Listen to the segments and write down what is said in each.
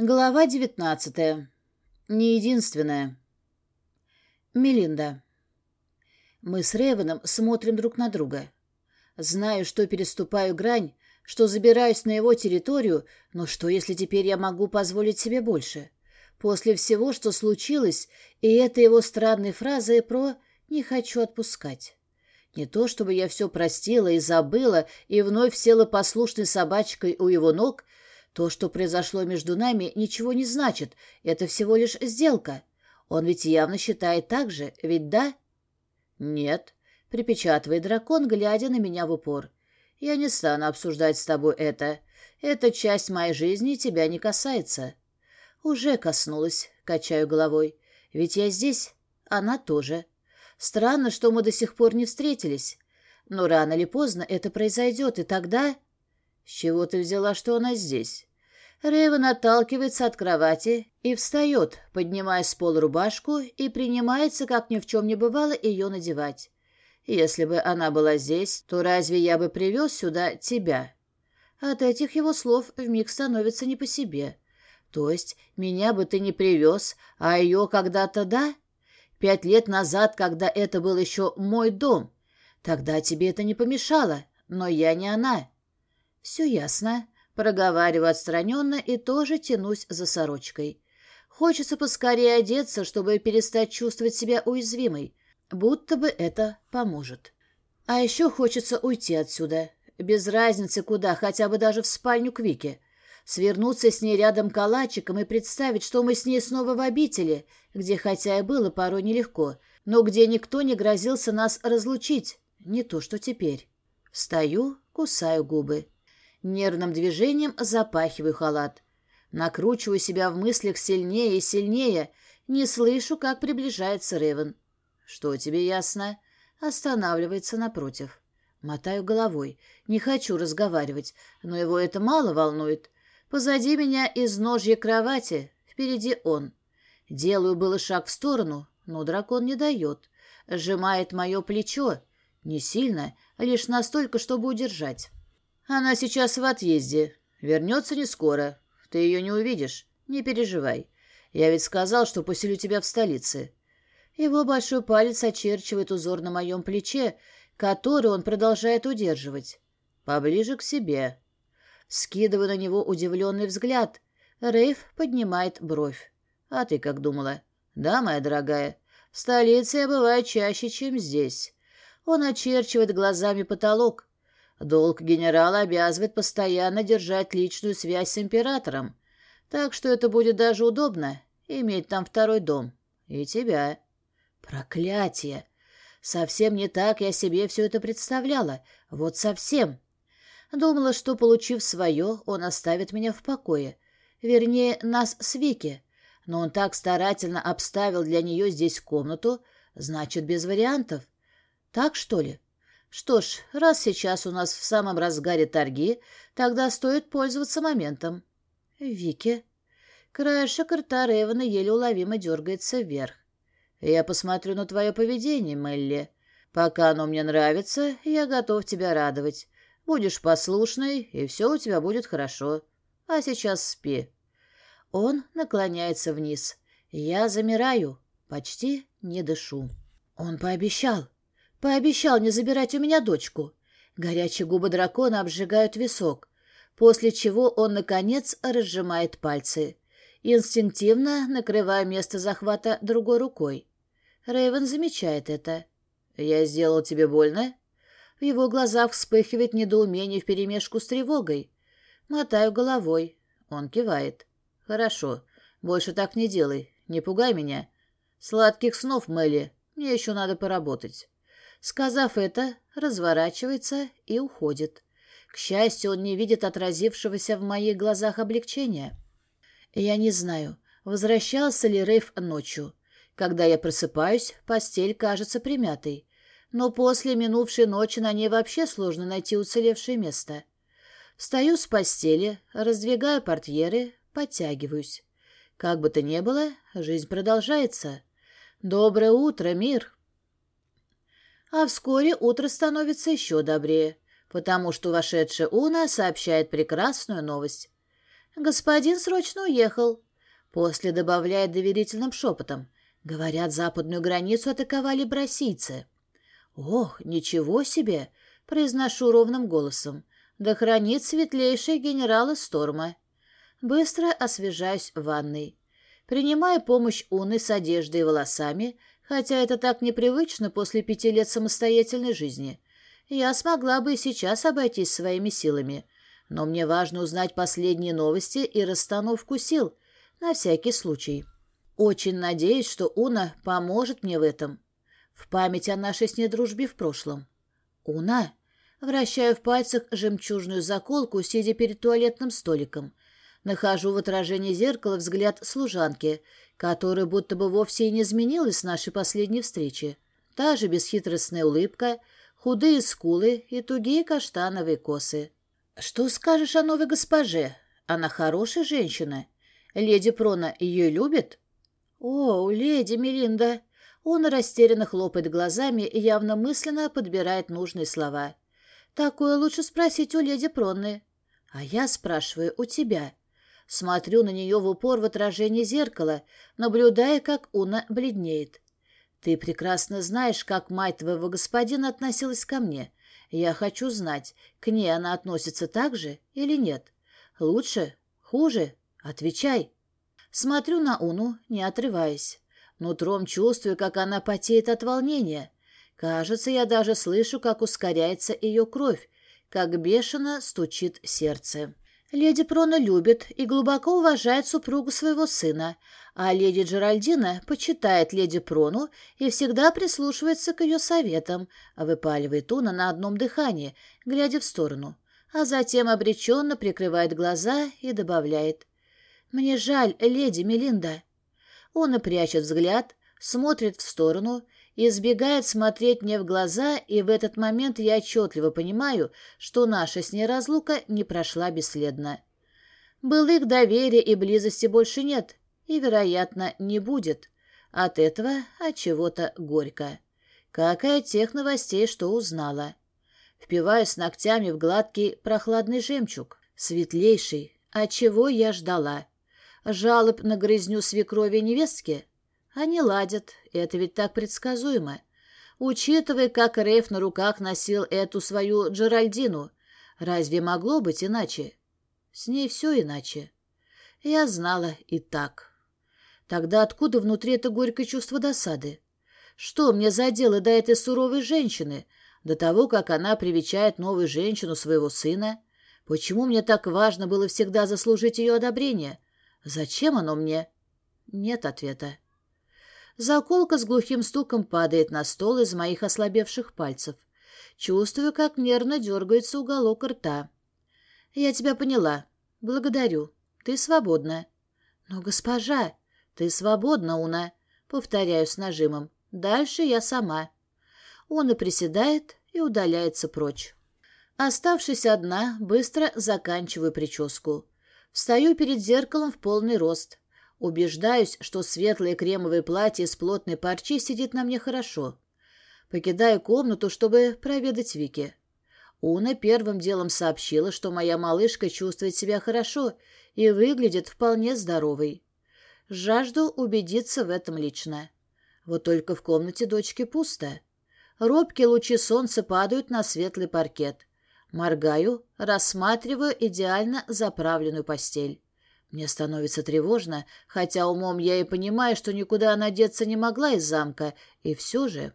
Глава девятнадцатая. Не единственная. Мелинда. Мы с Ревеном смотрим друг на друга. Знаю, что переступаю грань, что забираюсь на его территорию, но что, если теперь я могу позволить себе больше? После всего, что случилось, и этой его странной фразы про «не хочу отпускать». Не то, чтобы я все простила и забыла, и вновь села послушной собачкой у его ног, то, что произошло между нами, ничего не значит. Это всего лишь сделка. Он ведь явно считает так же, ведь да? Нет, припечатывает дракон, глядя на меня в упор. Я не стану обсуждать с тобой это. Эта часть моей жизни тебя не касается. Уже коснулась, качаю головой. Ведь я здесь, она тоже. Странно, что мы до сих пор не встретились. Но рано или поздно это произойдет, и тогда... С чего ты взяла, что она здесь? Рейвен отталкивается от кровати и встает, поднимая с пола рубашку и принимается, как ни в чем не бывало, ее надевать. Если бы она была здесь, то разве я бы привез сюда тебя? От этих его слов вмиг становится не по себе. То есть меня бы ты не привез, а ее когда-то да? Пять лет назад, когда это был еще мой дом. Тогда тебе это не помешало, но я не она. Все ясно. Проговариваю отстраненно и тоже тянусь за сорочкой. Хочется поскорее одеться, чтобы перестать чувствовать себя уязвимой, будто бы это поможет. А еще хочется уйти отсюда, без разницы куда, хотя бы даже в спальню к Вике. Свернуться с ней рядом калачиком и представить, что мы с ней снова в обители, где хотя и было порой нелегко, но где никто не грозился нас разлучить, не то что теперь. Встаю, кусаю губы. Нервным движением запахиваю халат. Накручиваю себя в мыслях сильнее и сильнее. Не слышу, как приближается Ревен. «Что тебе ясно?» Останавливается напротив. Мотаю головой. Не хочу разговаривать, но его это мало волнует. Позади меня из ножья кровати, впереди он. Делаю было шаг в сторону, но дракон не дает. Сжимает мое плечо. Не сильно, лишь настолько, чтобы удержать. Она сейчас в отъезде. Вернется не скоро. Ты ее не увидишь. Не переживай. Я ведь сказал, что поселю тебя в столице. Его большой палец очерчивает узор на моем плече, который он продолжает удерживать. Поближе к себе. Скидываю на него удивленный взгляд. Рейв поднимает бровь. А ты как думала? Да, моя дорогая, в столице я бываю чаще, чем здесь. Он очерчивает глазами потолок. Долг генерала обязывает постоянно держать личную связь с императором, так что это будет даже удобно иметь там второй дом. И тебя. Проклятие! Совсем не так я себе все это представляла. Вот совсем. Думала, что, получив свое, он оставит меня в покое. Вернее, нас с Вики. Но он так старательно обставил для нее здесь комнату, значит, без вариантов. Так, что ли? Что ж, раз сейчас у нас в самом разгаре торги, тогда стоит пользоваться моментом. Вики. Краешек рта Рейвена еле уловимо дергается вверх. Я посмотрю на твое поведение, Мелли. Пока оно мне нравится, я готов тебя радовать. Будешь послушной, и все у тебя будет хорошо. А сейчас спи. Он наклоняется вниз. Я замираю, почти не дышу. Он пообещал. Пообещал не забирать у меня дочку. Горячие губы дракона обжигают висок, после чего он, наконец, разжимает пальцы, инстинктивно накрывая место захвата другой рукой. Рейвен замечает это. «Я сделал тебе больно?» В его глазах вспыхивает недоумение вперемешку с тревогой. Мотаю головой. Он кивает. «Хорошо. Больше так не делай. Не пугай меня. Сладких снов, Мелли. Мне еще надо поработать». Сказав это, разворачивается и уходит. К счастью, он не видит отразившегося в моих глазах облегчения. Я не знаю, возвращался ли Рейв ночью. Когда я просыпаюсь, постель кажется примятой. Но после минувшей ночи на ней вообще сложно найти уцелевшее место. Встаю с постели, раздвигаю портьеры, подтягиваюсь. Как бы то ни было, жизнь продолжается. «Доброе утро, мир!» А вскоре утро становится еще добрее, потому что вошедшая Уна сообщает прекрасную новость. Господин срочно уехал. После добавляет доверительным шепотом. Говорят, западную границу атаковали броссийцы. Ох, ничего себе! Произношу ровным голосом. Да хранит светлейший генерал из Сторма. Быстро освежаюсь в ванной. Принимаю помощь Уны с одеждой и волосами, хотя это так непривычно после пяти лет самостоятельной жизни. Я смогла бы и сейчас обойтись своими силами, но мне важно узнать последние новости и расстановку сил, на всякий случай. Очень надеюсь, что Уна поможет мне в этом. В память о нашей с ней дружбе в прошлом. Уна, вращаю в пальцах жемчужную заколку, сидя перед туалетным столиком. Нахожу в отражении зеркала взгляд служанки, которая будто бы вовсе и не изменилась с нашей последней встречи. Та же бесхитростная улыбка, худые скулы и тугие каштановые косы. «Что скажешь о новой госпоже? Она хорошая женщина. Леди Прона ее любит?» «О, леди Мелинда!» Он растерянно хлопает глазами и явно мысленно подбирает нужные слова. «Такое лучше спросить у леди Пронны». «А я спрашиваю у тебя». Смотрю на нее в упор в отражении зеркала, наблюдая, как Уна бледнеет. «Ты прекрасно знаешь, как мать твоего господина относилась ко мне. Я хочу знать, к ней она относится так же или нет. Лучше? Хуже? Отвечай». Смотрю на Уну, не отрываясь. Нутром чувствую, как она потеет от волнения. Кажется, я даже слышу, как ускоряется ее кровь, как бешено стучит сердце. Леди Прона любит и глубоко уважает супругу своего сына, а леди Джеральдина почитает леди Прону и всегда прислушивается к ее советам, выпаливает Уна на одном дыхании, глядя в сторону, а затем обреченно прикрывает глаза и добавляет «Мне жаль, леди Мелинда». Он и прячет взгляд, смотрит в сторону, избегает смотреть мне в глаза, и в этот момент я отчетливо понимаю, что наша с ней разлука не прошла бесследно. Былых доверия и близости больше нет, и, вероятно, не будет. От этого от чего-то горько. Как и от тех новостей, что узнала. Впиваюсь ногтями в гладкий прохладный жемчуг, светлейший, от чего я ждала. Жалоб на грызню свекрови невестки? Они ладят, это ведь так предсказуемо. Учитывая, как Рейф на руках носил эту свою Джеральдину, разве могло быть иначе? С ней все иначе. Я знала и так. Тогда откуда внутри это горькое чувство досады? Что мне за дело до этой суровой женщины, до того, как она привечает новую женщину своего сына? Почему мне так важно было всегда заслужить ее одобрение? Зачем оно мне? Нет ответа. Заколка с глухим стуком падает на стол из моих ослабевших пальцев. Чувствую, как нервно дергается уголок рта. Я тебя поняла. Благодарю. Ты свободна. Но, госпожа, ты свободна, Уна. Повторяю с нажимом. Дальше я сама. И приседает, и удаляется прочь. Оставшись одна, быстро заканчиваю прическу. Встаю перед зеркалом в полный рост. Убеждаюсь, что светлое кремовое платье из плотной парчи сидит на мне хорошо. Покидаю комнату, чтобы проведать Вики. Уна первым делом сообщила, что моя малышка чувствует себя хорошо и выглядит вполне здоровой. Жажду убедиться в этом лично. Вот только в комнате дочки пусто. Робкие лучи солнца падают на светлый паркет. Моргаю, рассматриваю идеально заправленную постель. Мне становится тревожно, хотя умом я и понимаю, что никуда она деться не могла из замка, и все же...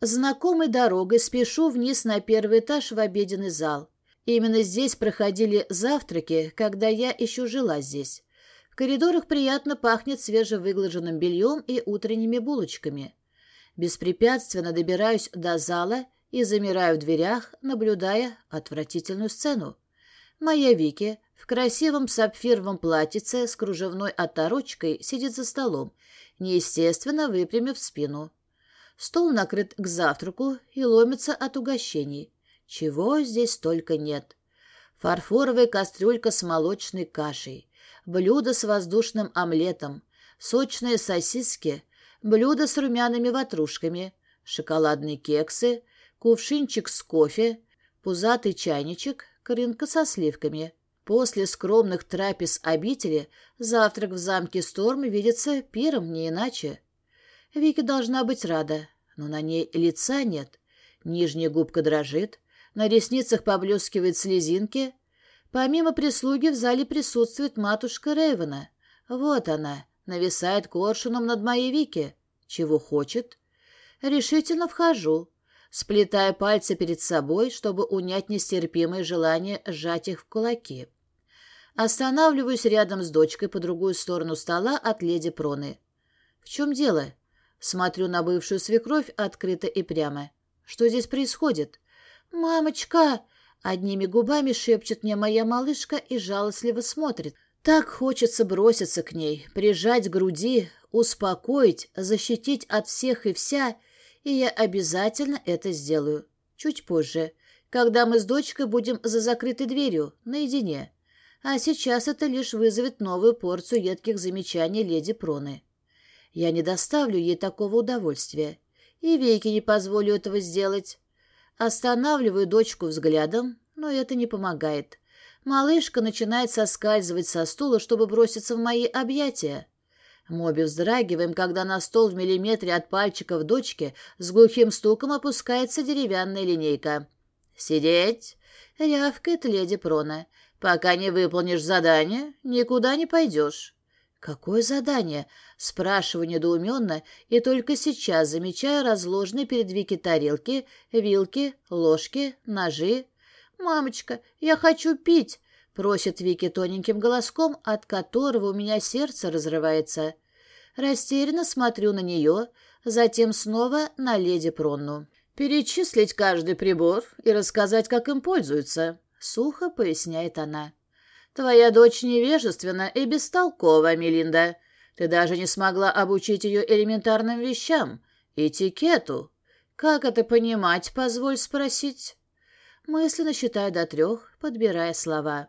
Знакомой дорогой спешу вниз на первый этаж в обеденный зал. Именно здесь проходили завтраки, когда я еще жила здесь. В коридорах приятно пахнет свежевыглаженным бельем и утренними булочками. Беспрепятственно добираюсь до зала и замираю в дверях, наблюдая отвратительную сцену. Моя Вики в красивом сапфировом платьице с кружевной оторочкой сидит за столом, неестественно выпрямив спину. Стол накрыт к завтраку и ломится от угощений. Чего здесь только нет. Фарфоровая кастрюлька с молочной кашей, блюдо с воздушным омлетом, сочные сосиски, блюдо с румяными ватрушками, шоколадные кексы, кувшинчик с кофе, пузатый чайничек, крынка со сливками. После скромных трапез обители завтрак в замке Сторм видится пиром не иначе. Вики должна быть рада, но на ней лица нет. Нижняя губка дрожит, на ресницах поблескивает слезинки. Помимо прислуги в зале присутствует матушка Рейвена. Вот она, нависает коршуном над моей Вики. Чего хочет? Решительно вхожу, сплетая пальцы перед собой, чтобы унять нестерпимое желание сжать их в кулаки. Останавливаюсь рядом с дочкой по другую сторону стола от леди Проны. «В чем дело?» Смотрю на бывшую свекровь открыто и прямо. «Что здесь происходит?» «Мамочка!» Одними губами шепчет мне моя малышка и жалостливо смотрит. Так хочется броситься к ней, прижать к груди, успокоить, защитить от всех и вся, и я обязательно это сделаю. Чуть позже, когда мы с дочкой будем за закрытой дверью, наедине. А сейчас это лишь вызовет новую порцию едких замечаний леди Проны. Я не доставлю ей такого удовольствия. И веки не позволю этого сделать. Останавливаю дочку взглядом, но это не помогает. Малышка начинает соскальзывать со стула, чтобы броситься в мои объятия. Моби вздрагиваем, когда на стол в миллиметре от пальчиков дочки с глухим стуком опускается деревянная линейка. «Сидеть!» — рявкает леди Прона. Пока не выполнишь задание, никуда не пойдешь. «Какое задание?» — спрашиваю недоуменно, и только сейчас замечаю разложенные перед Вики тарелки, вилки, ложки, ножи. «Мамочка, я хочу пить!» — просит Вики тоненьким голоском, от которого у меня сердце разрывается. Растерянно смотрю на нее, затем снова на леди Пронну. «Перечислить каждый прибор и рассказать, как им пользуются», Сухо поясняет она. «Твоя дочь невежественна и бестолкова, Мелинда. Ты даже не смогла обучить ее элементарным вещам, этикету. Как это понимать, позволь спросить?» Мысленно считаю до трех, подбирая слова.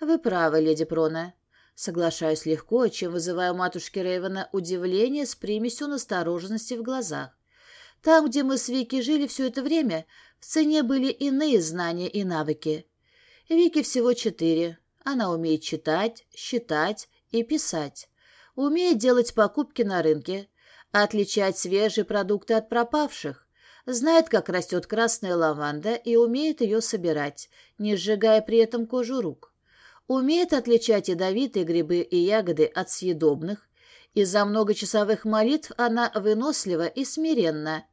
«Вы правы, леди Прона. Соглашаюсь легко, чем вызываю матушке Рейвена удивление с примесью настороженности в глазах. Там, где мы с Вики жили все это время, в цене были иные знания и навыки. Вики всего четыре. Она умеет читать, считать и писать. Умеет делать покупки на рынке, отличать свежие продукты от пропавших, знает, как растет красная лаванда и умеет ее собирать, не сжигая при этом кожу рук. Умеет отличать ядовитые грибы и ягоды от съедобных. Из-за многочасовых молитв она вынослива и смиренна,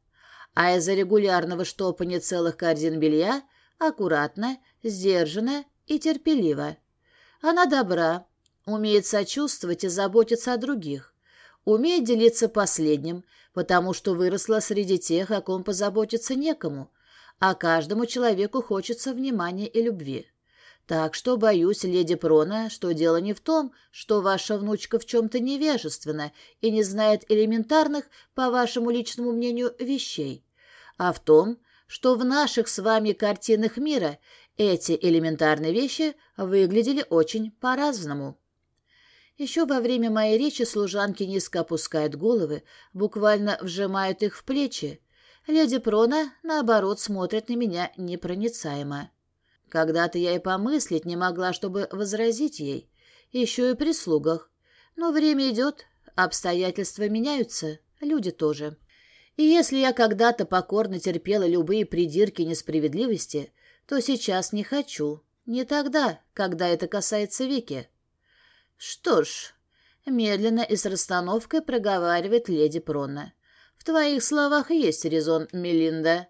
а из-за регулярного штопания целых корзин белья аккуратно, сдержанно и терпеливо. Она добра, умеет сочувствовать и заботиться о других, умеет делиться последним, потому что выросла среди тех, о ком позаботиться некому, а каждому человеку хочется внимания и любви. Так что боюсь, леди Прона, что дело не в том, что ваша внучка в чем-то невежественна и не знает элементарных, по вашему личному мнению, вещей а в том, что в наших с вами картинах мира эти элементарные вещи выглядели очень по-разному. Еще во время моей речи служанки низко опускают головы, буквально вжимают их в плечи. Леди Прона, наоборот, смотрит на меня непроницаемо. Когда-то я и помыслить не могла, чтобы возразить ей. Еще и при слугах. Но время идет, обстоятельства меняются, люди тоже. И если я когда-то покорно терпела любые придирки несправедливости, то сейчас не хочу. Не тогда, когда это касается Вики. Что ж, медленно и с расстановкой проговаривает леди Пронна. В твоих словах есть резон, Мелинда.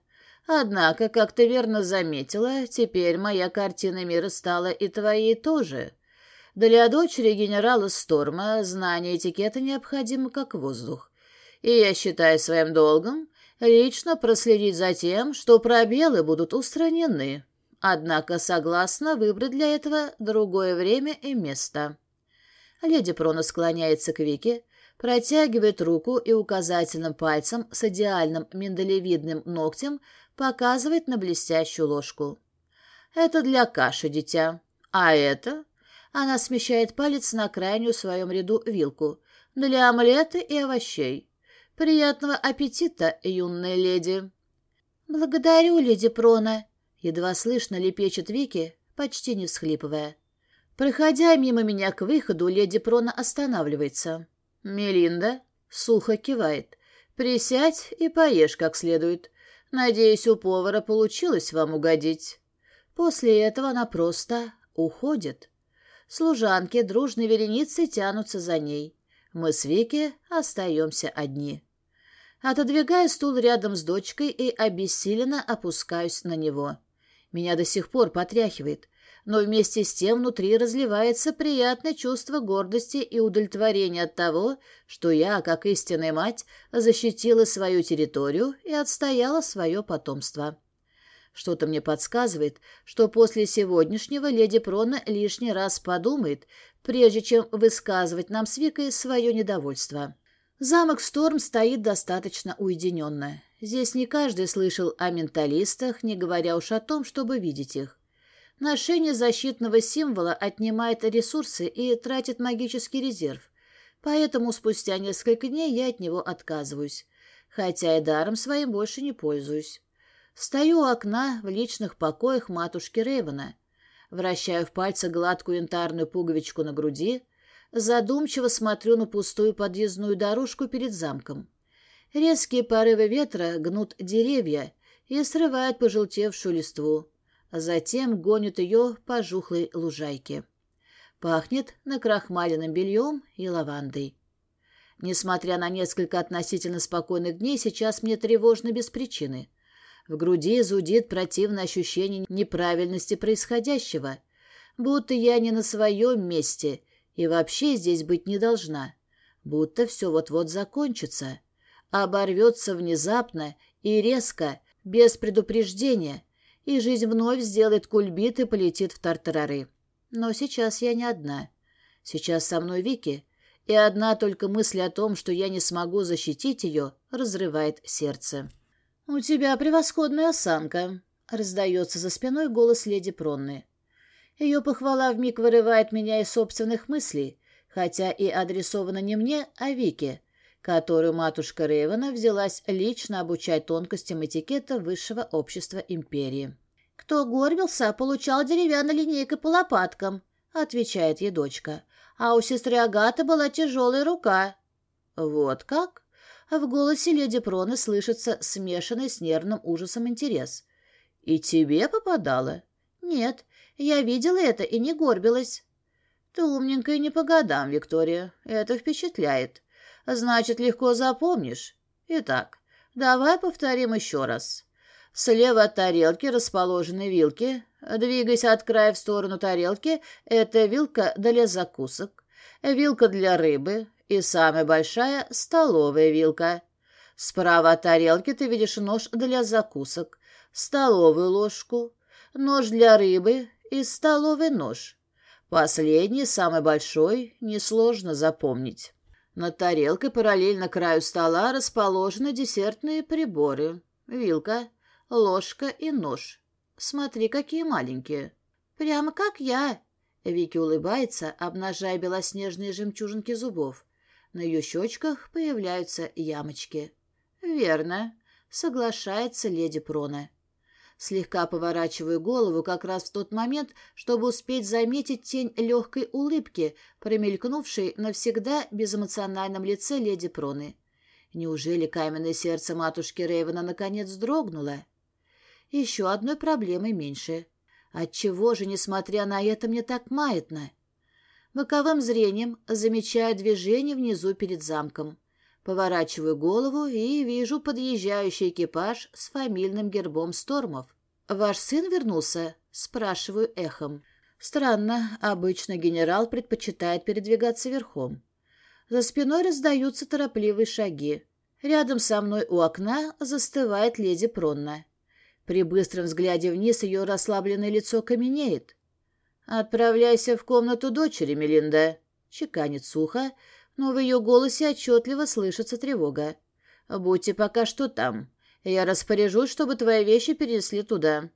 Однако, как ты верно заметила, теперь моя картина мира стала и твоей тоже. Для дочери генерала Сторма знание этикета необходимо как воздух и я считаю своим долгом лично проследить за тем, что пробелы будут устранены. Однако согласна выбрать для этого другое время и место. Леди Прона склоняется к Вике, протягивает руку и указательным пальцем с идеальным миндалевидным ногтем показывает на блестящую ложку. «Это для каши, дитя. А это...» Она смещает палец на крайнюю в своем ряду вилку. «Для омлета и овощей. «Приятного аппетита, юная леди!» «Благодарю, леди Прона!» Едва слышно лепечет Вики, почти не всхлипывая. Проходя мимо меня к выходу, леди Прона останавливается. «Мелинда?» — сухо кивает. «Присядь и поешь как следует. Надеюсь, у повара получилось вам угодить». После этого она просто уходит. Служанки дружной вереницы тянутся за ней. Мы с Вики остаемся одни. Отодвигаю стул рядом с дочкой и обессиленно опускаюсь на него. Меня до сих пор потряхивает, но вместе с тем внутри разливается приятное чувство гордости и удовлетворения от того, что я, как истинная мать, защитила свою территорию и отстояла свое потомство. Что-то мне подсказывает, что после сегодняшнего леди Прона лишний раз подумает, прежде чем высказывать нам с Викой свое недовольство. Замок Сторм стоит достаточно уединенно. Здесь не каждый слышал о менталистах, не говоря уж о том, чтобы видеть их. Ношение защитного символа отнимает ресурсы и тратит магический резерв, поэтому спустя несколько дней я от него отказываюсь, хотя и даром своим больше не пользуюсь. Стою у окна в личных покоях матушки Рейвена, вращаю в пальце гладкую янтарную пуговичку на груди, задумчиво смотрю на пустую подъездную дорожку перед замком. Резкие порывы ветра гнут деревья и срывают пожелтевшую листву затем гонит ее по жухлой лужайке. Пахнет накрахмаленным бельем и лавандой. Несмотря на несколько относительно спокойных дней, сейчас мне тревожно без причины. В груди зудит противное ощущение неправильности происходящего, будто я не на своем месте и вообще здесь быть не должна, будто все вот-вот закончится, оборвется внезапно и резко, без предупреждения — и жизнь вновь сделает кульбит и полетит в тартарары. Но сейчас я не одна. Сейчас со мной Вики, и одна только мысль о том, что я не смогу защитить ее, разрывает сердце. «У тебя превосходная осанка», — раздается за спиной голос леди Пронны. Ее похвала вмиг вырывает меня из собственных мыслей, хотя и адресована не мне, а Вике, которую матушка Рейвена взялась лично обучать тонкостям этикета высшего общества империи. «Кто горбился, получал деревянной линейкой по лопаткам», — отвечает ей дочка. «А у сестры Агаты была тяжелая рука». «Вот как?» В голосе леди Проны слышится смешанный с нервным ужасом интерес. «И тебе попадало?» «Нет, я видела это и не горбилась». «Ты умненькая не по годам, Виктория. Это впечатляет. Значит, легко запомнишь. Итак, давай повторим еще раз. Слева от тарелки расположены вилки. Двигаясь от края в сторону тарелки, это вилка для закусок, вилка для рыбы и самая большая — столовая вилка. Справа от тарелки ты видишь нож для закусок, столовую ложку, нож для рыбы и столовый нож. Последний, самый большой, несложно запомнить. Над тарелкой параллельно краю стола расположены десертные приборы. Вилка, ложка и нож. Смотри, какие маленькие. Прямо как я. Вики улыбается, обнажая белоснежные жемчужинки зубов. На ее щечках появляются ямочки. Верно, соглашается леди Прона. Слегка поворачиваю голову как раз в тот момент, чтобы успеть заметить тень легкой улыбки, промелькнувшей навсегда безэмоциональном лице леди Проны. Неужели каменное сердце матушки Рейвена наконец дрогнуло? Еще одной проблемой меньше. Отчего же, несмотря на это, мне так маятно? Боковым зрением замечаю движение внизу перед замком. Поворачиваю голову и вижу подъезжающий экипаж с фамильным гербом Стормов. «Ваш сын вернулся?» — спрашиваю эхом. Странно, обычно генерал предпочитает передвигаться верхом. За спиной раздаются торопливые шаги. Рядом со мной у окна застывает леди Пронна. При быстром взгляде вниз ее расслабленное лицо каменеет. «Отправляйся в комнату дочери, Мелинда», — чеканит сухо, но в ее голосе отчетливо слышится тревога. «Будьте пока что там. Я распоряжусь, чтобы твои вещи перенесли туда».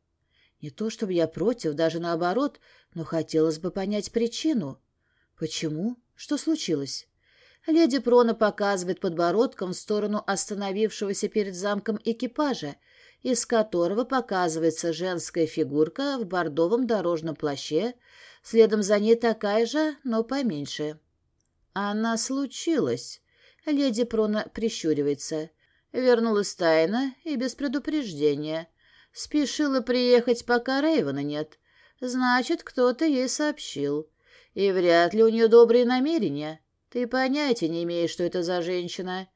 Не то чтобы я против, даже наоборот, но хотелось бы понять причину. Почему? Что случилось? Леди Прона показывает подбородком в сторону остановившегося перед замком экипажа, из которого показывается женская фигурка в бордовом дорожном плаще, следом за ней такая же, но поменьше. Она случилась. Леди Прона прищуривается. Вернулась тайно и без предупреждения. Спешила приехать, пока Рейвена нет. Значит, кто-то ей сообщил. И вряд ли у нее добрые намерения. Ты понятия не имеешь, что это за женщина.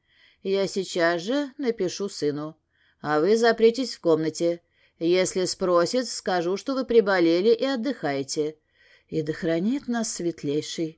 Я сейчас же напишу сыну. А вы запретесь в комнате. Если спросит, скажу, что вы приболели и отдыхаете. И да хранит нас светлейший.